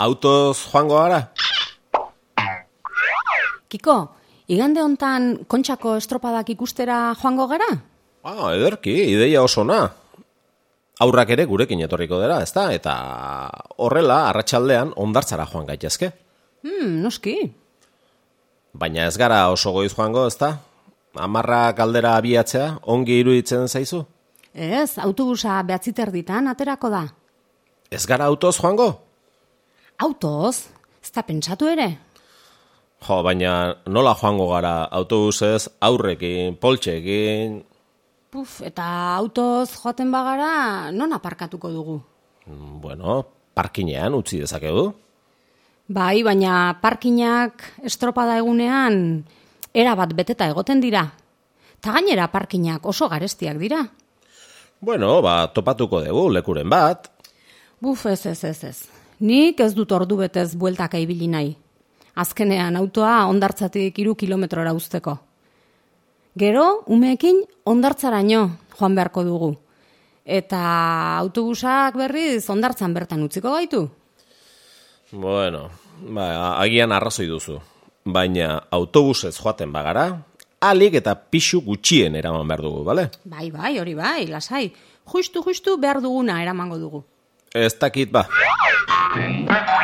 autoz joango gara? Kiko, igande hontan kontxako estropadak ikustera joango gara? Ah, ederki, ideia oso na. Aurrak ere gurekin etorriko dira, ezta? Eta horrela, arratsaldean ondartzara joan gaitezke. Hmm, noski. Baina ez gara oso goiz joango, ezta? Amarra kaldera abiatzea, ongi iruditzen zaizu? Ez, autobusa behatziter ditan aterako da. Ez gara autoz joango? Autoz, ez da pentsatu ere. Jo, baina nola joango gara autobusez, aurrekin, poltsekin... Puf, eta autoz joaten bagara, non aparkatuko dugu? Bueno, parkinean utzi dezakegu. Bai, baina parkinak estropada egunean era bat beteta egoten dira. Ta gainera parkinak oso garestiak dira. Bueno, ba, topatuko dugu lekuren bat. Buf, ez, ez, ez, ez. Nik ez dut ordu betez bueltaka ibili nahi. Azkenean autoa ondartzatik iru kilometrora usteko. Gero, umeekin ondartzaraino joan beharko dugu. Eta autobusak berriz ondartzan bertan utziko gaitu. Bueno, ba, agian arrazoi duzu. Baina autobusez joaten bagara, alik eta pixu gutxien eraman behar dugu, bale? Bai, bai, hori bai, lasai. Justu, justu behar duguna eramango dugu. Ez dakit ba. Bye.